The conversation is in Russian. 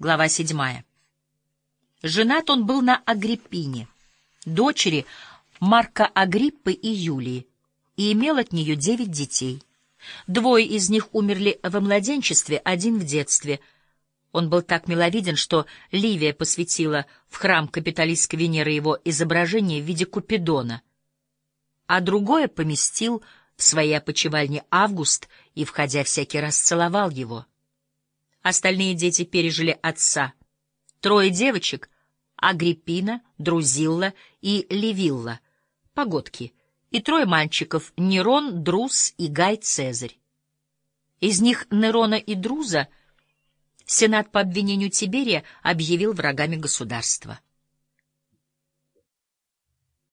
Глава седьмая. Женат он был на Агриппине, дочери Марка Агриппы и Юлии, и имел от нее девять детей. Двое из них умерли во младенчестве, один в детстве. Он был так миловиден, что Ливия посвятила в храм капиталистской Венеры его изображение в виде Купидона, а другое поместил в своей опочивальне Август и, входя, всякий раз целовал его. Остальные дети пережили отца. Трое девочек — Агриппина, Друзилла и Левилла, погодки, и трое мальчиков — Нерон, Друз и Гай Цезарь. Из них Нерона и Друза Сенат по обвинению Тиберия объявил врагами государства.